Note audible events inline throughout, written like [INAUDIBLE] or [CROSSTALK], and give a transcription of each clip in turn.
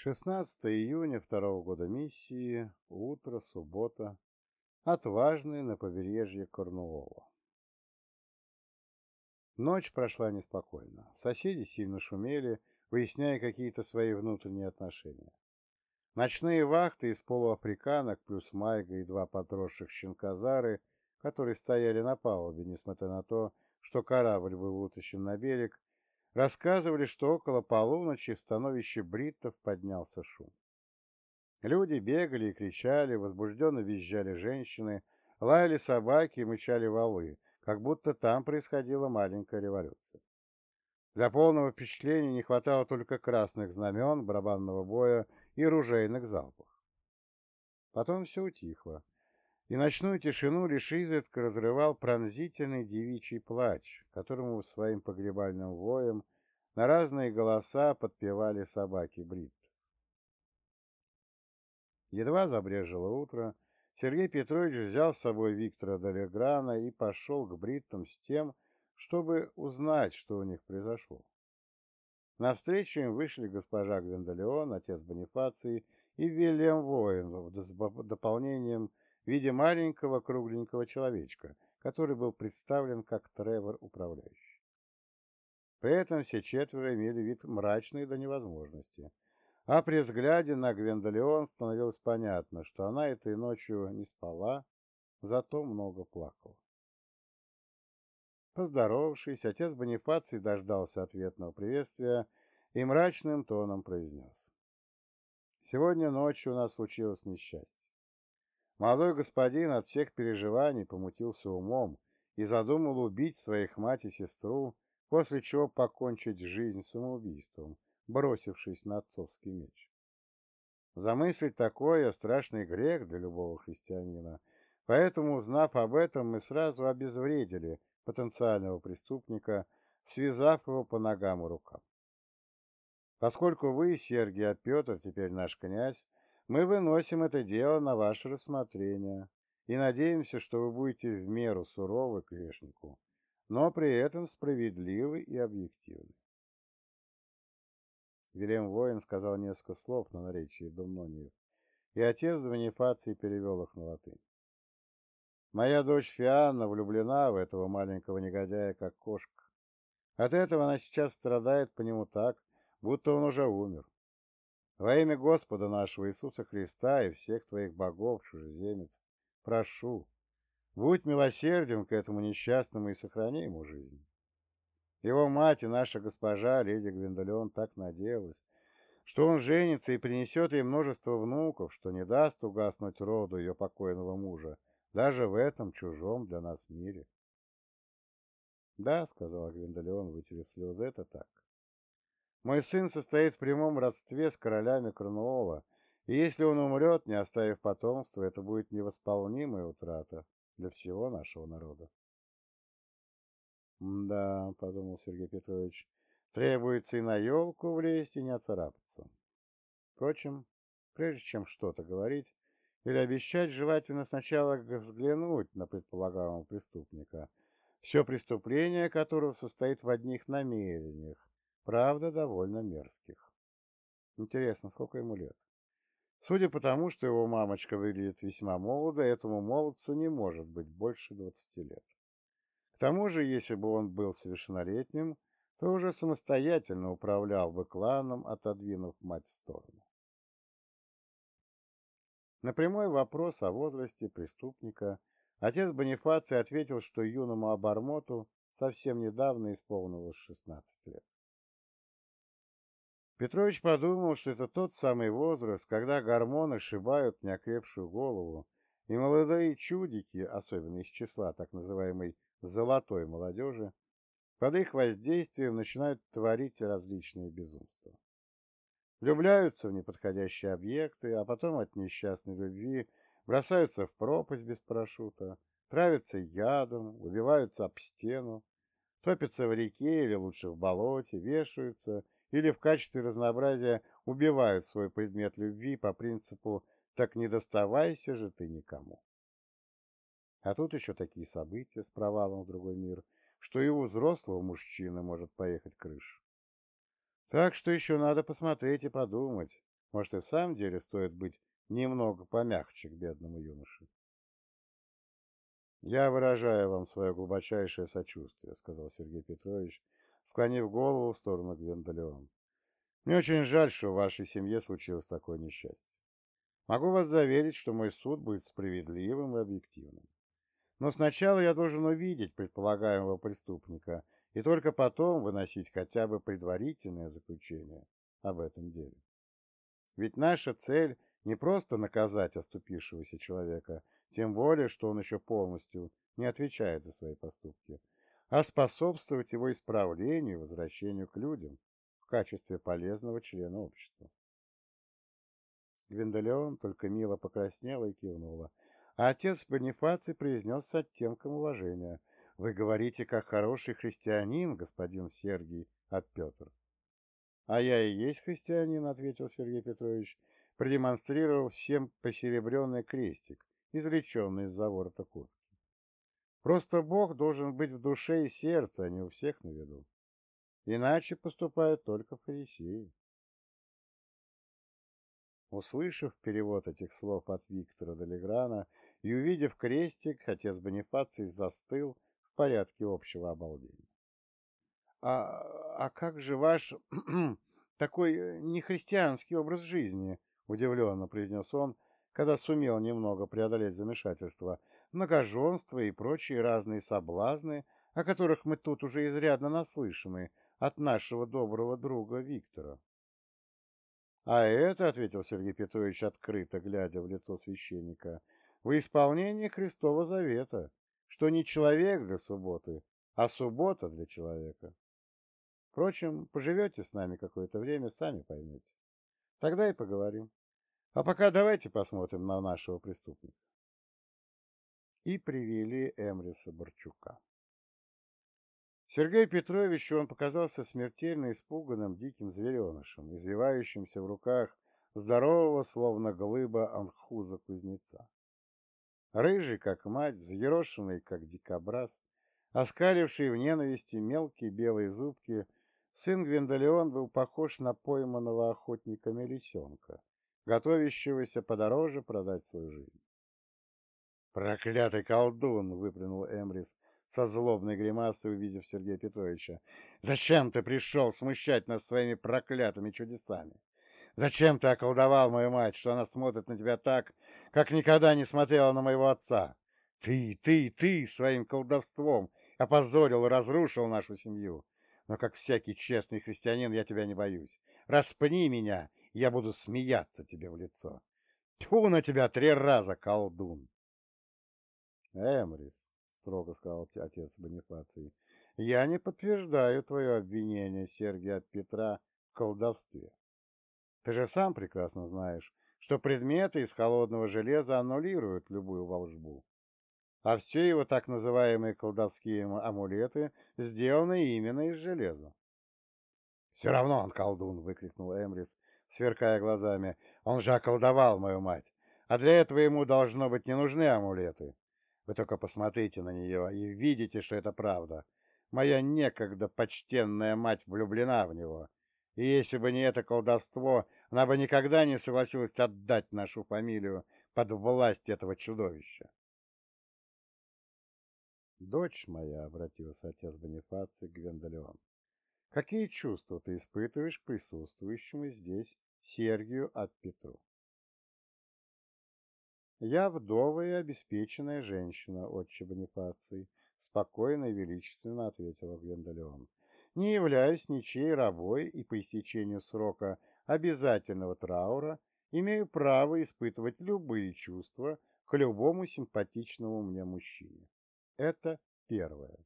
16 июня второго года миссии, утро, суббота. Отважные на побережье Корнуолла. Ночь прошла неспокойно. Соседи сильно шумели, выясняя какие-то свои внутренние отношения. Ночные вахты из полуафриканок плюс Майга и два подросших щенка Зары, которые стояли на палубе, несмотря на то, что корабль был утащен на берег, рассказывали, что около полуночи в становище бриттов поднялся шум. Люди бегали и кричали, возбужденно визжали женщины, лаяли собаки и мычали валы, как будто там происходила маленькая революция. Для полного впечатления не хватало только красных знамен, барабанного боя и ружейных залпов. Потом все утихло, и ночную тишину лишь изредка разрывал пронзительный девичий плач, которому своим погребальным воем на разные голоса подпевали собаки Брит. Едва забрежило утро, Сергей Петрович взял с собой Виктора Долеграна и пошел к Бриттам с тем, чтобы узнать, что у них произошло. Навстречу им вышли госпожа Гвендолеон, отец Бонифаций и Вильям Воин с дополнением в виде маленького кругленького человечка, который был представлен как Тревор-управляющий. При этом все четверо имели вид мрачный до невозможности, а при взгляде на Гвендолеон становилось понятно, что она этой ночью не спала, зато много плакала. Поздоровавшись, отец Бонифаций дождался ответного приветствия и мрачным тоном произнес. «Сегодня ночью у нас случилось несчастье. Молодой господин от всех переживаний помутился умом и задумал убить своих мать и сестру, после чего покончить жизнь самоубийством, бросившись на отцовский меч. Замыслить такое – страшный грех для любого христианина, поэтому, узнав об этом, мы сразу обезвредили потенциального преступника, связав его по ногам и рукам. Поскольку вы, Сергий, а Петр, теперь наш князь, мы выносим это дело на ваше рассмотрение и надеемся, что вы будете в меру суровы к грешнику, но при этом справедливы и объективны. Вильям Воин сказал несколько слов на наречии Думнониев, и отец Ванифаций перевел их на латынь. Моя дочь Фианна влюблена в этого маленького негодяя, как кошка. От этого она сейчас страдает по нему так, будто он уже умер. Во имя Господа нашего Иисуса Христа и всех твоих богов, чужеземец, прошу, будь милосерден к этому несчастному и сохрани ему жизнь. Его мать и наша госпожа, леди Гвиндолеон, так надеялась, что он женится и принесет ей множество внуков, что не даст угаснуть роду ее покойного мужа, даже в этом чужом для нас мире. — Да, — сказала Гвиндолеон, вытерев слезы, — это так. Мой сын состоит в прямом родстве с королями Корнуола, и если он умрет, не оставив потомства, это будет невосполнимая утрата для всего нашего народа. «Да», — подумал Сергей Петрович, — «требуется и на елку влезть, и не оцарапаться». Впрочем, прежде чем что-то говорить или обещать, желательно сначала взглянуть на предполагаемого преступника, все преступление которого состоит в одних намерениях, Правда, довольно мерзких. Интересно, сколько ему лет? Судя по тому, что его мамочка выглядит весьма молодо, этому молодцу не может быть больше двадцати лет. К тому же, если бы он был совершеннолетним, то уже самостоятельно управлял бы кланом, отодвинув мать в сторону. На прямой вопрос о возрасте преступника отец Бонифаций ответил, что юному обормоту совсем недавно исполнилось 16 лет. Петрович подумал, что это тот самый возраст, когда гормоны сшибают неокрепшую голову, и молодые чудики, особенно из числа так называемой «золотой молодежи», под их воздействием начинают творить различные безумства. Влюбляются в неподходящие объекты, а потом от несчастной любви бросаются в пропасть без парашюта, травятся ядом, убиваются об стену, топятся в реке или лучше в болоте, вешаются – или в качестве разнообразия убивают свой предмет любви по принципу «так не доставайся же ты никому». А тут еще такие события с провалом в другой мир, что и у взрослого мужчины может поехать крыша. Так что еще надо посмотреть и подумать, Может, и в самом деле стоит быть немного помягче к бедному юноше. «Я выражаю вам свое глубочайшее сочувствие», — сказал Сергей Петрович, склонив голову в сторону Гвендолеон. «Мне очень жаль, что в вашей семье случилось такое несчастье. Могу вас заверить, что мой суд будет справедливым и объективным. Но сначала я должен увидеть предполагаемого преступника и только потом выносить хотя бы предварительное заключение об этом деле. Ведь наша цель не просто наказать оступившегося человека, тем более, что он еще полностью не отвечает за свои поступки, а способствовать его исправлению и возвращению к людям в качестве полезного члена общества. Гвиндолеон только мило покраснела и кивнула, а отец Бонифаций произнес с оттенком уважения. «Вы говорите, как хороший христианин, господин Сергий, от Петр». «А я и есть христианин», — ответил Сергей Петрович, продемонстрировав всем посеребренный крестик, извлеченный из-за ворота куртки. «Просто Бог должен быть в душе и сердце, а не у всех на виду. Иначе поступают только фарисеи». Услышав перевод этих слов от Виктора Долеграна и увидев крестик, отец Бонифаций застыл в порядке общего обалдения. «А, а как же ваш [CLEARS THROAT] такой э, нехристианский образ жизни?» — удивленно произнес он, когда сумел немного преодолеть замешательство, многоженство и прочие разные соблазны, о которых мы тут уже изрядно наслышаны от нашего доброго друга Виктора. «А это, — ответил Сергей Петрович, открыто глядя в лицо священника, — в исполнении Христова Завета, что не человек для субботы, а суббота для человека. Впрочем, поживете с нами какое-то время, сами поймете. Тогда и поговорим. А пока давайте посмотрим на нашего преступника. И привели Эмриса Борчука. Сергею Петровичу он показался смертельно испуганным диким зверенышем, извивающимся в руках здорового, словно глыба анхуза кузнеца. Рыжий, как мать, взъерошенный, как дикобраз, оскаливший в ненависти мелкие белые зубки — Сын Гвиндолеон был похож на пойманного охотниками лисенка, готовящегося подороже продать свою жизнь. «Проклятый колдун!» — выплюнул Эмрис со злобной гримасой, увидев Сергея Петровича. «Зачем ты пришел смущать нас своими проклятыми чудесами? Зачем ты околдовал мою мать, что она смотрит на тебя так, как никогда не смотрела на моего отца? Ты, ты, ты своим колдовством опозорил и разрушил нашу семью. Но как всякий честный христианин я тебя не боюсь. Распни меня, я буду смеяться тебе в лицо. Тьфу на тебя три раза, колдун! Эмрис, — строго сказал отец Бонифаций, — я не подтверждаю твое обвинение, Сергий, от Петра в колдовстве. Ты же сам прекрасно знаешь, что предметы из холодного железа аннулируют любую волжбу а все его так называемые колдовские амулеты сделаны именно из железа. «Все равно он колдун!» — выкрикнул Эмрис, сверкая глазами. «Он же околдовал мою мать! А для этого ему, должно быть, не нужны амулеты. Вы только посмотрите на нее и видите, что это правда. Моя некогда почтенная мать влюблена в него, и если бы не это колдовство, она бы никогда не согласилась отдать нашу фамилию под власть этого чудовища. «Дочь моя», — обратился отец Бонифаций к Гвендолеон, — «какие чувства ты испытываешь к присутствующему здесь Сергию от Петру?» «Я вдовая и обеспеченная женщина, отче Бонифаций», — спокойно и величественно ответила Гвендолеон. «Не являюсь ничьей рабой и по истечению срока обязательного траура имею право испытывать любые чувства к любому симпатичному мне мужчине. Это первое.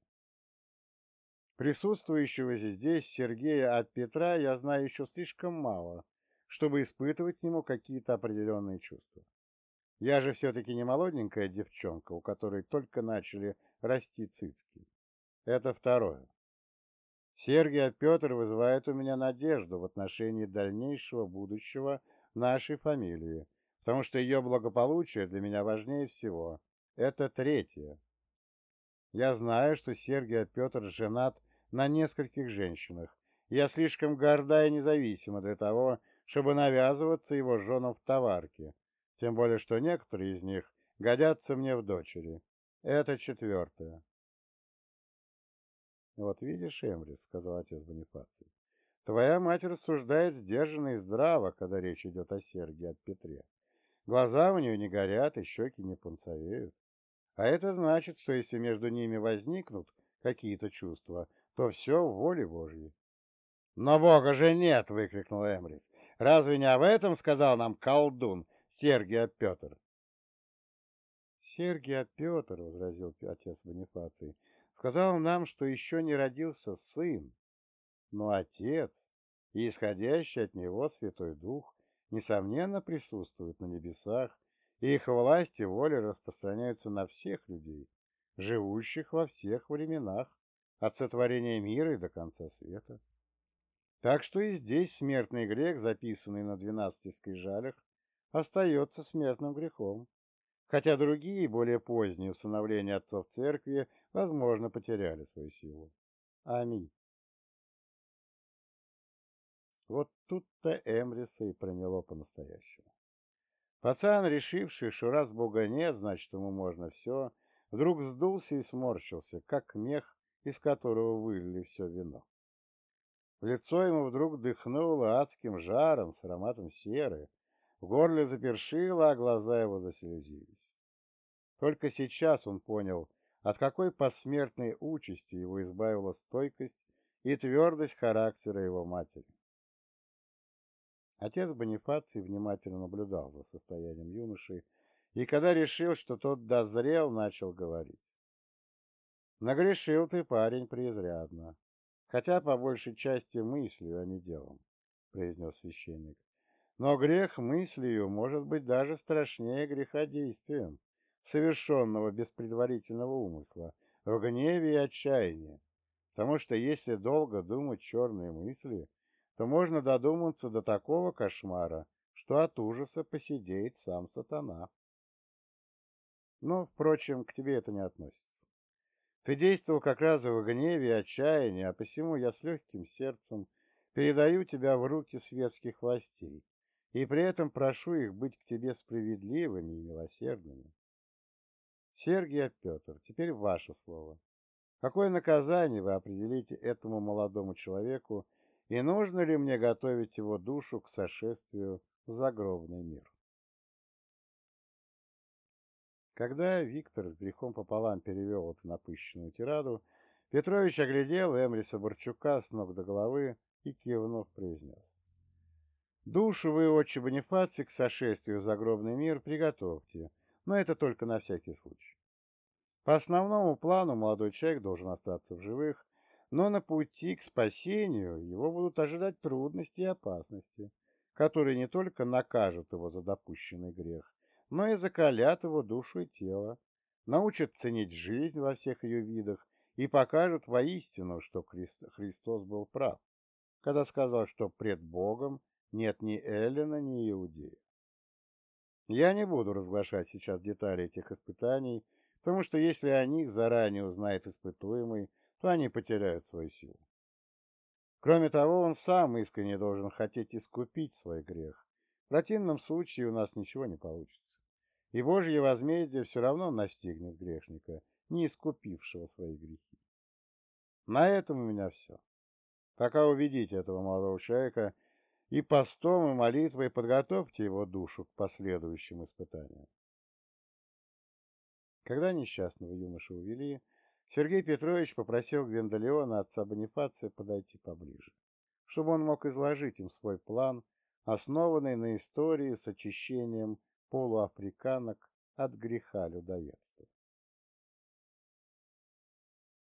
Присутствующего здесь Сергея от Петра я знаю еще слишком мало, чтобы испытывать к нему какие-то определенные чувства. Я же все-таки не молоденькая девчонка, у которой только начали расти цицки. Это второе. Сергий Петр вызывает у меня надежду в отношении дальнейшего будущего нашей фамилии, потому что ее благополучие для меня важнее всего. Это третье. Я знаю, что Сергий Петр женат на нескольких женщинах. Я слишком горда и независима для того, чтобы навязываться его женам в товарке, тем более что некоторые из них годятся мне в дочери. Это четвертое. «Вот видишь, Эмрис, — сказал отец Бонифаций, — твоя мать рассуждает сдержанно и здраво, когда речь идет о Сергии от Петре. Глаза у нее не горят и щеки не пунцовеют. А это значит, что если между ними возникнут какие-то чувства, то все в воле Божьей. «Но Бога же нет!» — выкрикнул Эмрис. «Разве не об этом сказал нам колдун Сергий Петр?» «Сергий Петр», — возразил отец Бонифаций, — «сказал нам, что еще не родился сын, но отец и исходящий от него Святой Дух, несомненно, присутствуют на небесах, и их власть и воля распространяются на всех людей, живущих во всех временах, от сотворения мира и до конца света. Так что и здесь смертный грех, записанный на двенадцати скрижалях, остается смертным грехом, хотя другие, более поздние усыновления отцов церкви, возможно, потеряли свою силу. Аминь. Вот тут-то Эмриса и проняло по-настоящему. Пацан, решивший, что раз Бога нет, значит, ему можно все, вдруг сдулся и сморщился, как мех, из которого вылили все вино. В лицо ему вдруг дыхнуло адским жаром с ароматом серы, в горле запершило, а глаза его заслезились. Только сейчас он понял, от какой посмертной участи его избавила стойкость и твердость характера его матери. Отец Бонифаций внимательно наблюдал за состоянием юноши, и когда решил, что тот дозрел, начал говорить. «Нагрешил ты, парень, преизрядно хотя по большей части мыслью, а не делом, — произнес священник. Но грех мыслью может быть даже страшнее греха действием, совершенного без предварительного умысла, в гневе и отчаянии, потому что если долго думать черные мысли, то можно додуматься до такого кошмара, что от ужаса посидеет сам сатана. Но, впрочем, к тебе это не относится. Ты действовал как раз в гневе и отчаянии, а посему я с легким сердцем передаю тебя в руки светских властей, и при этом прошу их быть к тебе справедливыми и милосердными. Сергий Петр, теперь ваше слово. Какое наказание вы определите этому молодому человеку, и нужно ли мне готовить его душу к сошествию в загробный мир? Когда Виктор с грехом пополам перевел эту напыщенную тираду, Петрович оглядел Эмриса Борчука с ног до головы и, кивнув, произнес. «Душу вы, отче Бонифаций, к сошествию в загробный мир приготовьте, но это только на всякий случай. По основному плану молодой человек должен остаться в живых, но на пути к спасению его будут ожидать трудности и опасности, которые не только накажут его за допущенный грех, но и закалят его душу и тело, научат ценить жизнь во всех ее видах и покажут воистину, что Христос был прав, когда сказал, что пред Богом нет ни Эллина, ни Иудея. Я не буду разглашать сейчас детали этих испытаний, потому что если о них заранее узнает испытуемый, то они потеряют свою силу. Кроме того, он сам искренне должен хотеть искупить свой грех. В противном случае у нас ничего не получится и Божье возмездие все равно настигнет грешника, не искупившего свои грехи. На этом у меня все. Пока уведите этого молодого человека и постом и молитвой подготовьте его душу к последующим испытаниям. Когда несчастного юношу увели, Сергей Петрович попросил Гвендолеона отца Бонифация подойти поближе, чтобы он мог изложить им свой план, основанный на истории с очищением полуафриканок от греха людоедства.